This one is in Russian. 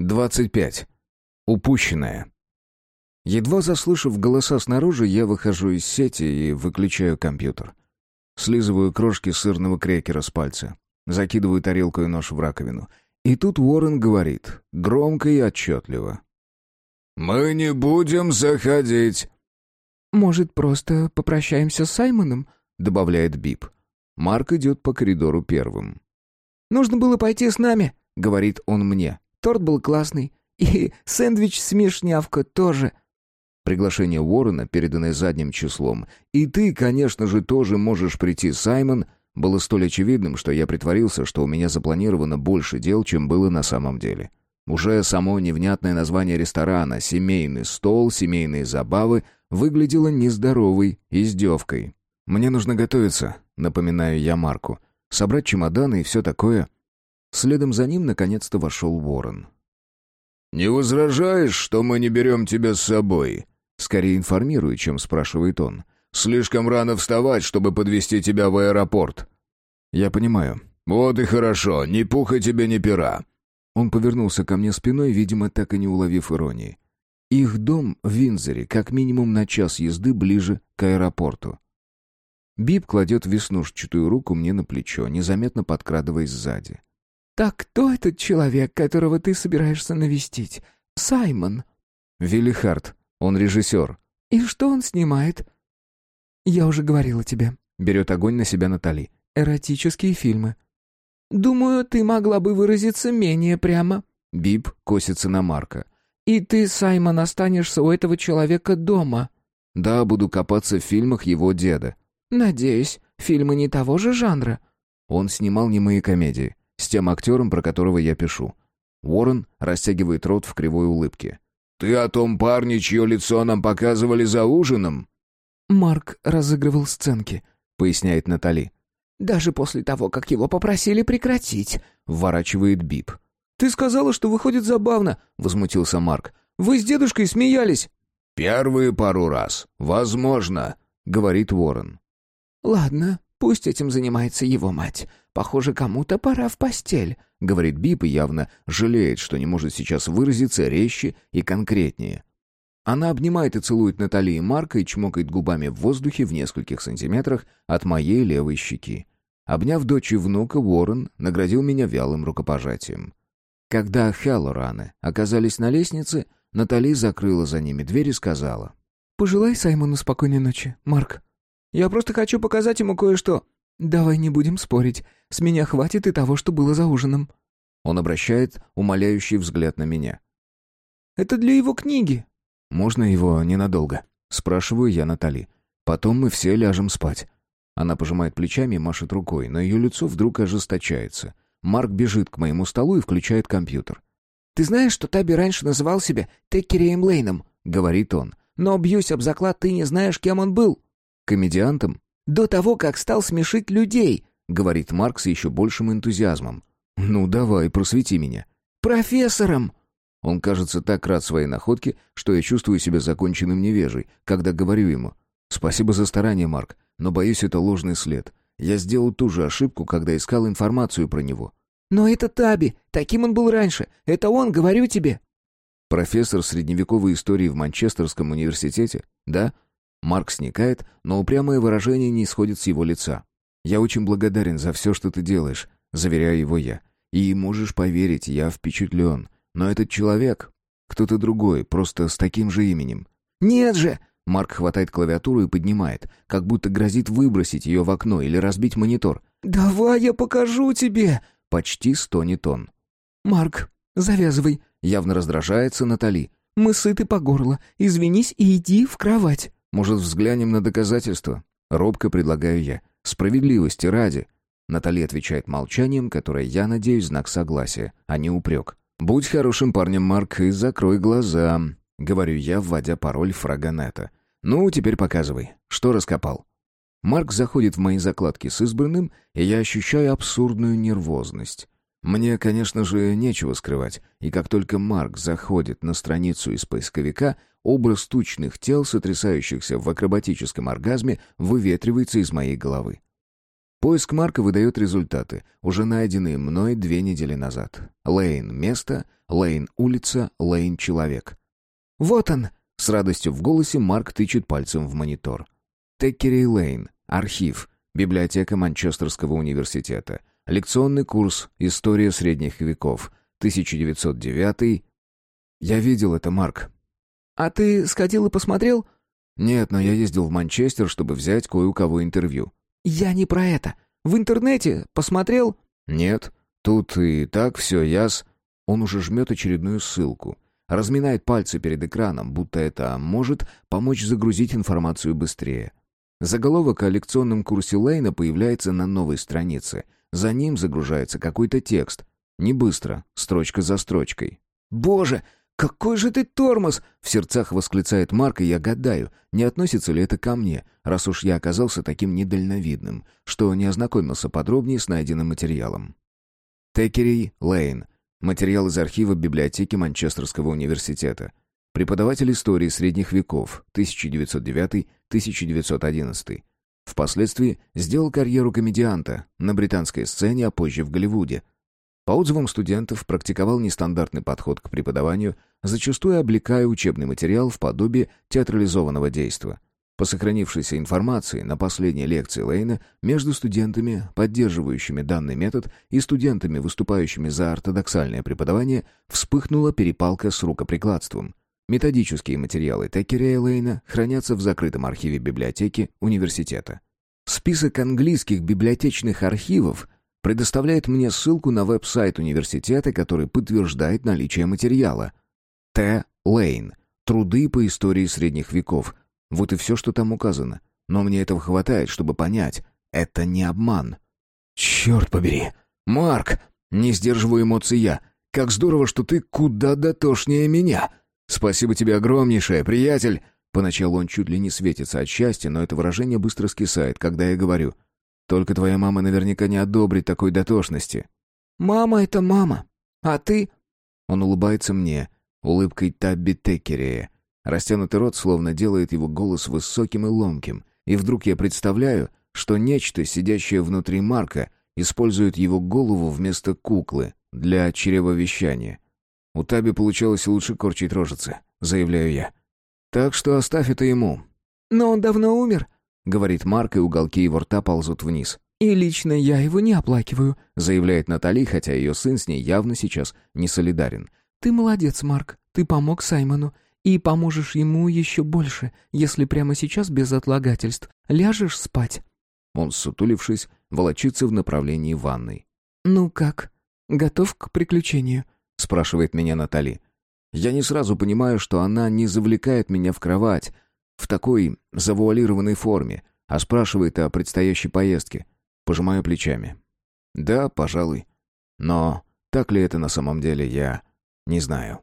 25. Упущенное. Едва заслышав голоса снаружи, я выхожу из сети и выключаю компьютер. Слизываю крошки сырного крекера с пальца. Закидываю тарелку и нож в раковину. И тут Уоррен говорит, громко и отчетливо. «Мы не будем заходить». «Может, просто попрощаемся с Саймоном?» — добавляет Бип. Марк идет по коридору первым. «Нужно было пойти с нами», — говорит он мне. «Торт был классный. И сэндвич-смешнявка тоже». Приглашение Уоррена, переданное задним числом. «И ты, конечно же, тоже можешь прийти, Саймон», было столь очевидным, что я притворился, что у меня запланировано больше дел, чем было на самом деле. Уже само невнятное название ресторана «Семейный стол», «Семейные забавы» выглядело нездоровой издевкой. «Мне нужно готовиться», — напоминаю я Марку. «Собрать чемоданы и все такое». Следом за ним наконец-то вошел Ворон. «Не возражаешь, что мы не берем тебя с собой?» Скорее информирую, чем спрашивает он. «Слишком рано вставать, чтобы подвести тебя в аэропорт». «Я понимаю». «Вот и хорошо, ни пуха тебе, ни пера». Он повернулся ко мне спиной, видимо, так и не уловив иронии. Их дом в Винзоре как минимум на час езды ближе к аэропорту. Бип кладет веснушчатую руку мне на плечо, незаметно подкрадываясь сзади. «Так кто этот человек, которого ты собираешься навестить? Саймон?» «Вилли Харт. Он режиссер». «И что он снимает?» «Я уже говорила тебе». Берет огонь на себя Натали. «Эротические фильмы». «Думаю, ты могла бы выразиться менее прямо». Бип косится на Марка. «И ты, Саймон, останешься у этого человека дома?» «Да, буду копаться в фильмах его деда». «Надеюсь, фильмы не того же жанра». Он снимал немые комедии, с тем актером, про которого я пишу. Уоррен растягивает рот в кривой улыбке. «Ты о том парне, чье лицо нам показывали за ужином?» «Марк разыгрывал сценки», — поясняет Натали. «Даже после того, как его попросили прекратить», — вворачивает Бип. «Ты сказала, что выходит забавно», — возмутился Марк. «Вы с дедушкой смеялись». «Первые пару раз. Возможно», — говорит Ворон. «Ладно, пусть этим занимается его мать. Похоже, кому-то пора в постель», — говорит Бип и явно жалеет, что не может сейчас выразиться резче и конкретнее. Она обнимает и целует Натали и Марка и чмокает губами в воздухе в нескольких сантиметрах от моей левой щеки. Обняв дочь и внука, Уоррен наградил меня вялым рукопожатием. Когда Хеллораны оказались на лестнице, Натали закрыла за ними дверь и сказала. «Пожелай Саймону спокойной ночи, Марк. Я просто хочу показать ему кое-что. Давай не будем спорить. С меня хватит и того, что было за ужином». Он обращает умоляющий взгляд на меня. «Это для его книги. «Можно его ненадолго?» — спрашиваю я Натали. «Потом мы все ляжем спать». Она пожимает плечами и машет рукой, но ее лицо вдруг ожесточается. Марк бежит к моему столу и включает компьютер. «Ты знаешь, что Таби раньше называл себя Теккерием Лейном?» — говорит он. «Но, бьюсь об заклад, ты не знаешь, кем он был». «Комедиантом?» «До того, как стал смешить людей», — говорит Марк с еще большим энтузиазмом. «Ну, давай, просвети меня». «Профессором!» Он кажется так рад своей находке, что я чувствую себя законченным невежей, когда говорю ему «Спасибо за старание, Марк, но, боюсь, это ложный след. Я сделал ту же ошибку, когда искал информацию про него». «Но это Таби, таким он был раньше. Это он, говорю тебе». «Профессор средневековой истории в Манчестерском университете? Да?» Марк сникает, но упрямое выражение не исходит с его лица. «Я очень благодарен за все, что ты делаешь», — заверяю его я. «И можешь поверить, я впечатлен. Но этот человек... Кто-то другой, просто с таким же именем. «Нет же!» Марк хватает клавиатуру и поднимает, как будто грозит выбросить ее в окно или разбить монитор. «Давай я покажу тебе!» Почти стонет он. «Марк, завязывай!» Явно раздражается Натали. «Мы сыты по горло. Извинись и иди в кровать». «Может, взглянем на доказательства?» Робко предлагаю я. «Справедливости ради». Натали отвечает молчанием, которое, я надеюсь, знак согласия, а не упрек. «Будь хорошим парнем, Марк, и закрой глаза», — говорю я, вводя пароль фрагонета. «Ну, теперь показывай. Что раскопал?» Марк заходит в мои закладки с избранным, и я ощущаю абсурдную нервозность. Мне, конечно же, нечего скрывать, и как только Марк заходит на страницу из поисковика, образ тучных тел, сотрясающихся в акробатическом оргазме, выветривается из моей головы. Поиск Марка выдает результаты, уже найденные мной две недели назад. Лейн — место, Лейн — улица, Лейн — человек. «Вот он!» — с радостью в голосе Марк тычет пальцем в монитор. Теккери Лейн, архив, библиотека Манчестерского университета, лекционный курс «История средних веков», 1909 Я видел это, Марк. «А ты сходил и посмотрел?» «Нет, но я ездил в Манчестер, чтобы взять кое у кого интервью». «Я не про это. В интернете посмотрел?» «Нет, тут и так все яс...» Он уже жмет очередную ссылку. Разминает пальцы перед экраном, будто это может помочь загрузить информацию быстрее. Заголовок о лекционном курсе Лейна появляется на новой странице. За ним загружается какой-то текст. Не быстро, строчка за строчкой. «Боже, какой же ты тормоз!» В сердцах восклицает Марк, и я гадаю, не относится ли это ко мне, раз уж я оказался таким недальновидным, что не ознакомился подробнее с найденным материалом. Текерей Лейн. Материал из архива библиотеки Манчестерского университета. Преподаватель истории средних веков, 1909-1911. Впоследствии сделал карьеру комедианта на британской сцене, а позже в Голливуде. По отзывам студентов, практиковал нестандартный подход к преподаванию, зачастую облекая учебный материал в подобие театрализованного действа. По сохранившейся информации, на последней лекции Лейна между студентами, поддерживающими данный метод, и студентами, выступающими за ортодоксальное преподавание, вспыхнула перепалка с рукоприкладством. Методические материалы Теккерея Лейна хранятся в закрытом архиве библиотеки университета. Список английских библиотечных архивов предоставляет мне ссылку на веб-сайт университета, который подтверждает наличие материала. Т. Лейн. Труды по истории средних веков. Вот и все, что там указано. Но мне этого хватает, чтобы понять. Это не обман. Черт побери. Марк! Не сдерживаю эмоций я. Как здорово, что ты куда дотошнее меня. «Спасибо тебе огромнейшее, приятель!» Поначалу он чуть ли не светится от счастья, но это выражение быстро скисает, когда я говорю. «Только твоя мама наверняка не одобрит такой дотошности». «Мама — это мама. А ты...» Он улыбается мне, улыбкой Табби Теккерея. Растянутый рот словно делает его голос высоким и ломким. И вдруг я представляю, что нечто, сидящее внутри Марка, использует его голову вместо куклы для чревовещания. У Таби получалось лучше корчить рожицы, заявляю я. Так что оставь это ему. Но он давно умер, говорит Марк, и уголки его рта ползут вниз. И лично я его не оплакиваю, заявляет Натали, хотя ее сын с ней явно сейчас не солидарен. Ты молодец, Марк. Ты помог Саймону. И поможешь ему еще больше, если прямо сейчас без отлагательств ляжешь спать. Он, сутулившись, волочится в направлении ванной. «Ну как? Готов к приключению?» Спрашивает меня Натали. Я не сразу понимаю, что она не завлекает меня в кровать в такой завуалированной форме, а спрашивает о предстоящей поездке. Пожимаю плечами. Да, пожалуй. Но так ли это на самом деле, я не знаю.